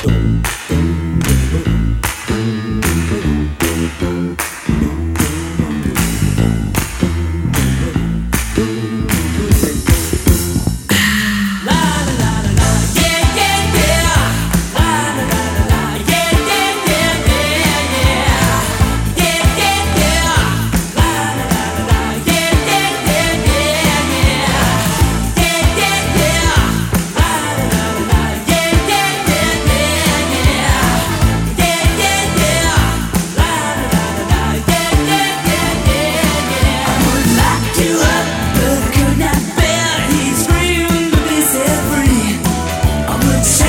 ドンドン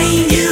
you.